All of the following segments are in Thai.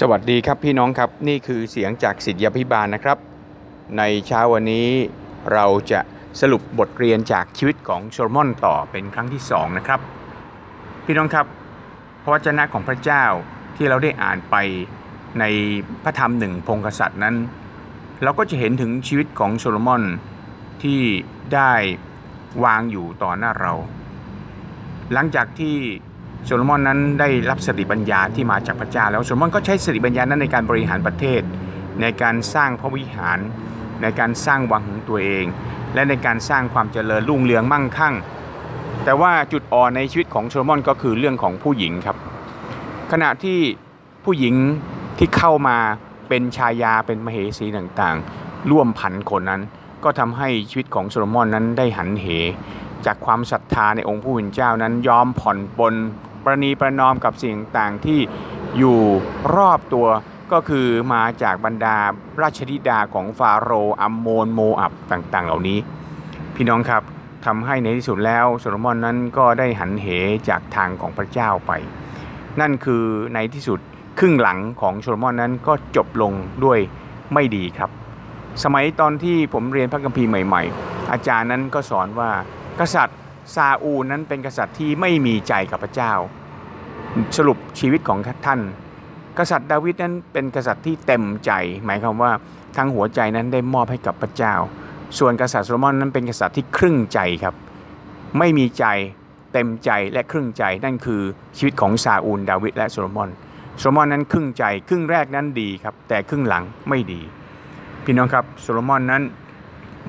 สวัสดีครับพี่น้องครับนี่คือเสียงจากสิทธยาพิบาลนะครับ ในเช้าวันนี้เราจะสรุปบทเรียนจากชีวิตของโซโลมอนต่อเป็นครั้งที่สองนะครับ พี่น้องครับพระวจนะของพระเจ้าที่เราได้อ่านไปในพระธรรมหนึ่งพงกษัตริย์นั้น เราก็จะเห็นถึงชีวิตของโซโลมอนที่ได้วางอยู่ต่อหน้าเรา หลังจากที่ โซโลมอนนั้นได้รับสติปัญญาที่มาจากพระเจ้าแล้วโซโลมอนก็ใช้สติปัญญานั้นในการบริหารประเทศ ในการสร้างพระวิหาร ในการสร้างวังของตัวเอง และในการสร้างความเจริญรุ่งเรืองมั่งคั่ง แต่ว่าจุดอ่อนในชีวิตของโซโลมอนก็คือเรื่องของผู้หญิงครับ ขณะที่ผู้หญิงที่เข้ามาเป็นชายาเป็นมเหสีต่างๆ ร่วมพันคนนั้น ก็ทำให้ชีวิตของโซโลมอนนั้นได้หันเหจากความศรัทธาในองค์ผู้เป็นเจ้านั้นยอมผ่อนปลน ประนีประนอมกับสิ่งต่างที่อยู่รอบตัวก็คือมาจากบรรดาราชธิดาของฟาโรห์อัมโมนโมอับต่างๆ เหล่านี้ พี่น้องครับทำให้ในที่สุดแล้วโซโลมอนนั้นก็ได้หันเหจากทางของพระเจ้าไป นั่นคือในที่สุดครึ่งหลังของโซโลมอนนั้นก็จบลงด้วยไม่ดีครับ สมัยตอนที่ผมเรียนพระคัมภีร์ใหม่ ๆ อาจารย์นั้นก็สอนว่ากษัตริย์ ซาอูนั้นเป็นกษัตริย์ที่ไม่มีใจกับพระเจ้า สรุปชีวิตของท่าน กษัตริย์ดาวิดนั้นเป็นกษัตริย์ที่เต็มใจ หมายความว่าทั้งหัวใจนั้นได้มอบให้กับพระเจ้า ส่วนกษัตริย์โซโลมอนนั้นเป็นกษัตริย์ที่ครึ่งใจครับ ไม่มีใจเต็มใจและครึ่งใจนั่นคือชีวิตของซาอูลดาวิดและโซโลมอนโซโลมอนนั้นครึ่งใจครึ่งแรกนั้นดีครับ แต่ครึ่งหลังไม่ดี พี่น้องครับโซโลมอนนั้น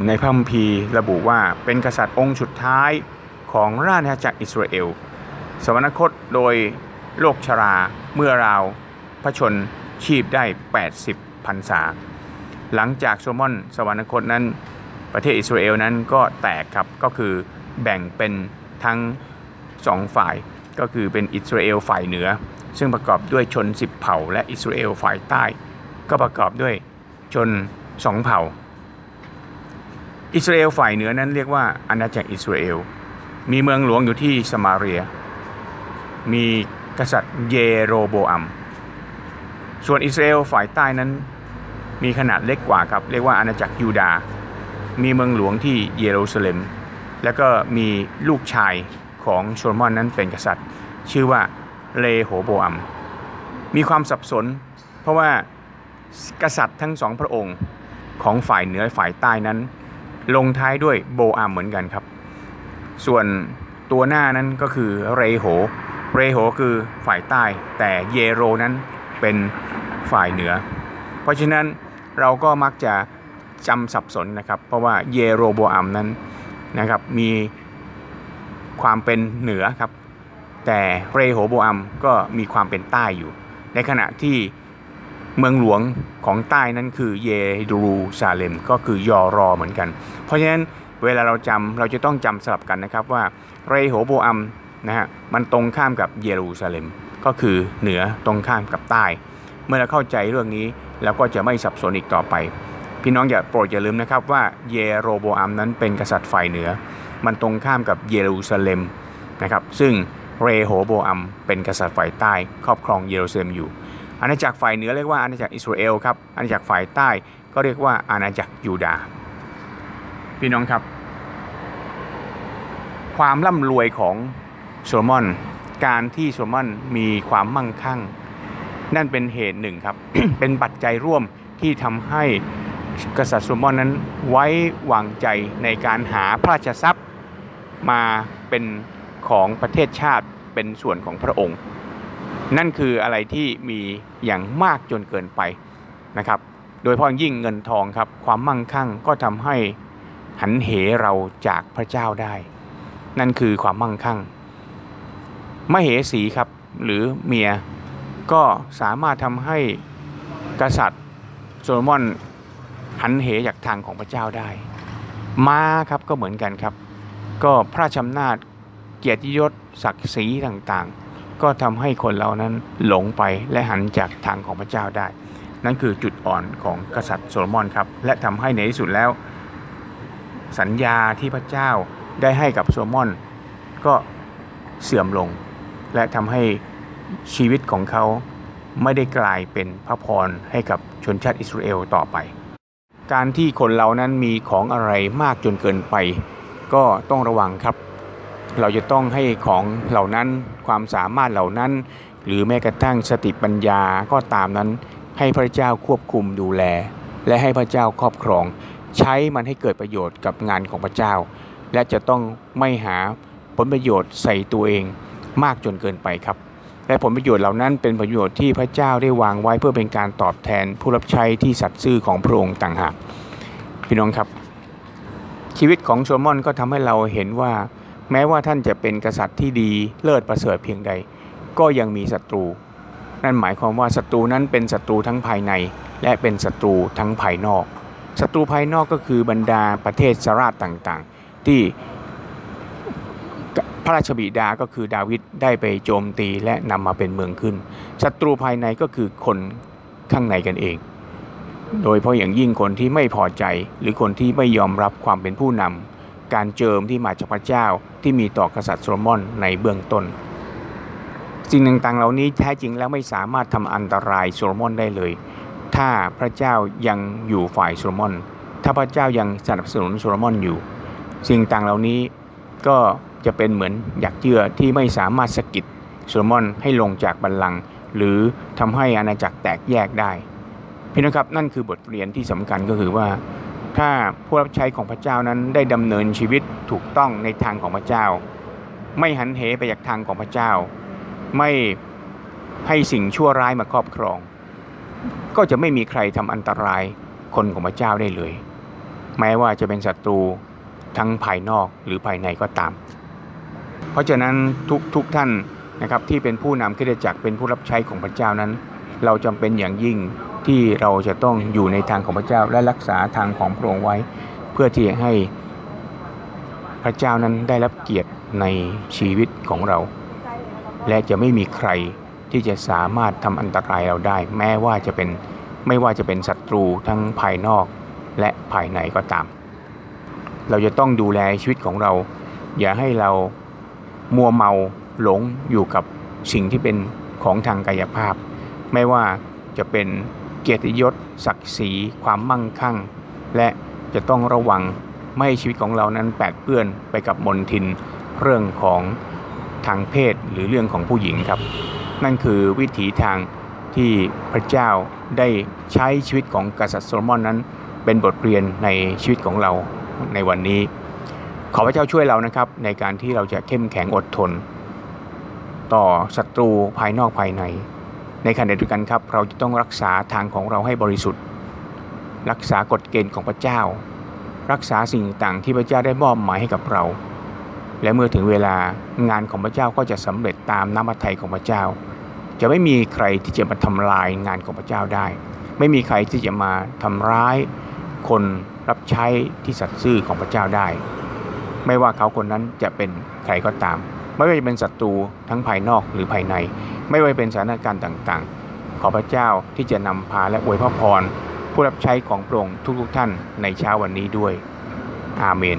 ในพระคัมภีร์ระบุว่าเป็นกษัตริย์องค์สุดท้าย ของราชอาณาจักรอิสราเอล สวรรคตโดยโรคชราเมื่อราวพระชนชีพได้ 80พรรษา หลังจากโซโลมอนสวรรคตนั้นประเทศอิสราเอลนั้นก็แตกครับก็คือแบ่งเป็นทั้งสองฝ่ายก็คือเป็นอิสราเอลฝ่ายเหนือ ซึ่งประกอบด้วยชน 10 เผ่า และอิสราเอลฝ่ายใต้ ก็ประกอบด้วยชนสองเผ่า อิสราเอลฝ่ายเหนือนั้นเรียกว่าอาณาจักรอิสราเอล มีเมืองหลวงอยู่ที่สมาเรีย มีกษัตริย์เยโรโบอัม ส่วนอิสราเอลฝ่ายใต้นั้นมีขนาดเล็กกว่าครับ เรียกว่าอาณาจักรยูดา มีเมืองหลวงที่เยรูซาเล็ม แล้วก็มีลูกชายของโซโลมอนนั้นเป็นกษัตริย์ ชื่อว่าเลโหโบอัม มีความสับสน เพราะว่ากษัตริย์ทั้งสองพระองค์ของฝ่ายเหนือฝ่ายใต้นั้น ลงท้ายด้วยโบอัมเหมือนกันครับ ส่วนตัวหน้านั้นก็คือเรโห เรโหคือฝ่ายใต้ แต่เยโรนั้นเป็นฝ่ายเหนือ เพราะฉะนั้นเราก็มักจะจำสับสนนะครับ เพราะว่าเยโรโบอัมนั้นนะครับมีความเป็นเหนือครับ แต่เรโหโบอัมก็มีความเป็นใต้อยู่ ในขณะที่เมืองหลวงของใต้นั้นคือเยรูซาเล็มก็คือยอรอเหมือนกัน เพราะฉะนั้น เวลาเราจำเราจะต้องจำสลับกันนะครับว่าเรโหโบอัมนะฮะมันตรงข้ามกับเยรูซาเล็ม ก็คือเหนือตรงข้ามกับใต้ เมื่อเราเข้าใจเรื่องนี้เราก็จะไม่สับสนอีกต่อไป พี่น้องอย่าโปรดอย่าลืมนะครับว่าเยโรโบอัมนั้นเป็นกษัตริย์ฝ่ายเหนือ มันตรงข้ามกับเยรูซาเล็มนะครับซึ่งเรโหโบอัมเป็นกษัตริย์ฝ่ายใต้ ครอบครองเยรูซาเล็มอยู่ อาณาจักรฝ่ายเหนือเรียกว่าอาณาจักรอิสราเอลครับอาณาจักรฝ่ายใต้ก็เรียกว่าอาณาจักรยูดาห์พี่น้องครับ ความร่ำรวยของโซโลมอน การที่โซโลมอนมีความมั่งคั่ง นั่นเป็นเหตุหนึ่งครับ เป็นปัจจัยร่วมที่ทำให้กษัตริย์โซโลมอนนั้นไว้วางใจในการหาพระราชทรัพย์มาเป็นของประเทศชาติเป็นส่วนของพระองค์ นั่นคืออะไรที่มีอย่างมากจนเกินไปนะครับ โดยเฉพาะยิ่งเงินทองครับ ความมั่งคั่งก็ทำให้หันเหเราจากพระเจ้าได้ นั่นคือความมั่งคั่งมเหสีครับหรือเมียก็สามารถทำให้กษัตริย์โซโลมอนหันเหจากทางของพระเจ้าได้ ม้าครับก็เหมือนกันครับ ก็พระราชอำนาจเกียรติยศศักดิ์ศรีต่างๆ ก็ทำให้คนเรานั้นหลงไปและหันจากทางของพระเจ้าได้ นั่นคือจุดอ่อนของกษัตริย์โซโลมอนครับ และทำให้ในที่สุดแล้ว สัญญาที่พระเจ้า ได้ให้กับโซมอนก็เสื่อมลง และทำให้ชีวิตของเขาไม่ได้กลายเป็นพระพรให้กับชนชาติอิสราเอลต่อไป การที่คนเรานั้นมีของอะไรมากจนเกินไป ก็ต้องระวังครับ เราจะต้องให้ของเหล่านั้นความสามารถเหล่านั้น หรือแม้กระทั่งสติปัญญาก็ตามนั้น ให้พระเจ้าควบคุมดูแล และให้พระเจ้าครอบครอง ใช้มันให้เกิดประโยชน์กับงานของพระเจ้า และจะต้องไม่หาผลประโยชน์ใส่ตัวเองมากจนเกินไปครับ และผลประโยชน์เหล่านั้นเป็นประโยชน์ที่พระเจ้าได้วางไว้เพื่อเป็นการตอบแทนผู้รับใช้ที่สัตย์ซื่อของพระองค์ต่างหากพี่น้องครับ ชีวิตของโซลมอนก็ทำให้เราเห็นว่า แม้ว่าท่านจะเป็นกษัตริย์ที่ดีเลิศประเสริฐเพียงใด ก็ยังมีศัตรู นั่นหมายความว่าศัตรูนั้นเป็นศัตรูทั้งภายใน และเป็นศัตรูทั้งภายนอกศัตรูภายนอกก็คือบรรดาประเทศสราชต่าง ที่พระราชบิดาก็คือดาวิดได้ไปโจมตีและนำมาเป็นเมืองขึ้นศัตรูภายในก็คือคนข้างในกันเอง โดยเพราะอย่างยิ่งคนที่ไม่พอใจหรือคนที่ไม่ยอมรับความเป็นผู้นำการเจิมที่มาจากพระเจ้าที่มีต่อกษัตริย์โซโลมอนในเบื้องต้น สิ่งต่างๆ เหล่านี้แท้จริงแล้วไม่สามารถทำอันตรายโซโลมอนได้เลย ถ้าพระเจ้ายังอยู่ฝ่ายโซโลมอน ถ้าพระเจ้ายังสนับสนุนโซโลมอนอยู่ สิ่งต่างเหล่านี้ก็จะเป็นเหมือนหยักเยื่อที่ไม่สามารถสะกิดโซโลมอนให้ลงจากบัลลังก์หรือทำให้อาณาจักรแตกแยกได้พี่นะครับนั่นคือบทเรียนที่สำคัญก็คือว่า ถ้าผู้รับใช้ของพระเจ้านั้นได้ดำเนินชีวิตถูกต้องในทางของพระเจ้า ไม่หันเหไปจากทางของพระเจ้า ไม่ให้สิ่งชั่วร้ายมาครอบครอง ก็จะไม่มีใครทำอันตรายคนของพระเจ้าได้เลย แม้ว่าจะเป็นศัตรู ทั้งภายนอกหรือภายในก็ตาม เพราะฉะนั้นทุกทุกท่านนะครับที่เป็นผู้นำคริสตจักรเป็นผู้รับใช้ของพระเจ้านั้น เราจำเป็นอย่างยิ่งที่เราจะต้องอยู่ในทางของพระเจ้าและรักษาทางของพระองค์ไว้ เพื่อที่จะให้พระเจ้านั้นได้รับเกียรติในชีวิตของเรา และจะไม่มีใครที่จะสามารถทำอันตรายเราได้ แม้ว่าจะเป็นไม่ว่าจะเป็นศัตรูทั้งภายนอกและภายในก็ตาม เราจะต้องดูแลชีวิตของเรา อย่าให้เรามัวเมาหลงอยู่กับสิ่งที่เป็นของทางกายภาพ ไม่ว่าจะเป็นเกียรติยศ ศักดิ์ศรี ความมั่งคั่ง และจะต้องระวังไม่ให้ชีวิตของเรานั้นแปดเปื้อนไปกับมนทินเรื่องของทางเพศหรือเรื่องของผู้หญิงครับ นั่นคือวิถีทางที่พระเจ้าได้ใช้ชีวิตของกษัตริย์โซโลมอนนั้น เป็นบทเรียนในชีวิตของเรา ในวันนี้ ขอพระเจ้าช่วยเรานะครับ ในการที่เราจะเข้มแข็งอดทน ต่อศัตรูภายนอกภายใน ในขณะเดียวกันครับ เราจะต้องรักษาทางของเราให้บริสุทธิ์ รักษากฎเกณฑ์ของพระเจ้า รักษาสิ่งต่างที่พระเจ้าได้มอบหมายให้กับเรา และเมื่อถึงเวลางานของพระเจ้าก็จะสำเร็จตามน้ำพระทัยของพระเจ้า จะไม่มีใครที่จะมาทำลายงานของพระเจ้าได้ ไม่มีใครที่จะมาทำร้ายคน รับใช้ที่สัตย์ซื่อของพระเจ้าได้ ไม่ว่าเขาคนนั้นจะเป็นใครก็ตาม ไม่ว่าจะเป็นศัตรูทั้งภายนอกหรือภายใน ไม่ว่าเป็นสถานการณ์ต่างๆ ขอพระเจ้าที่จะนำพาและอวยพระพรผู้รับใช้ของพระองค์ทุกๆท่านในเช้าวันนี้ด้วย อาเมน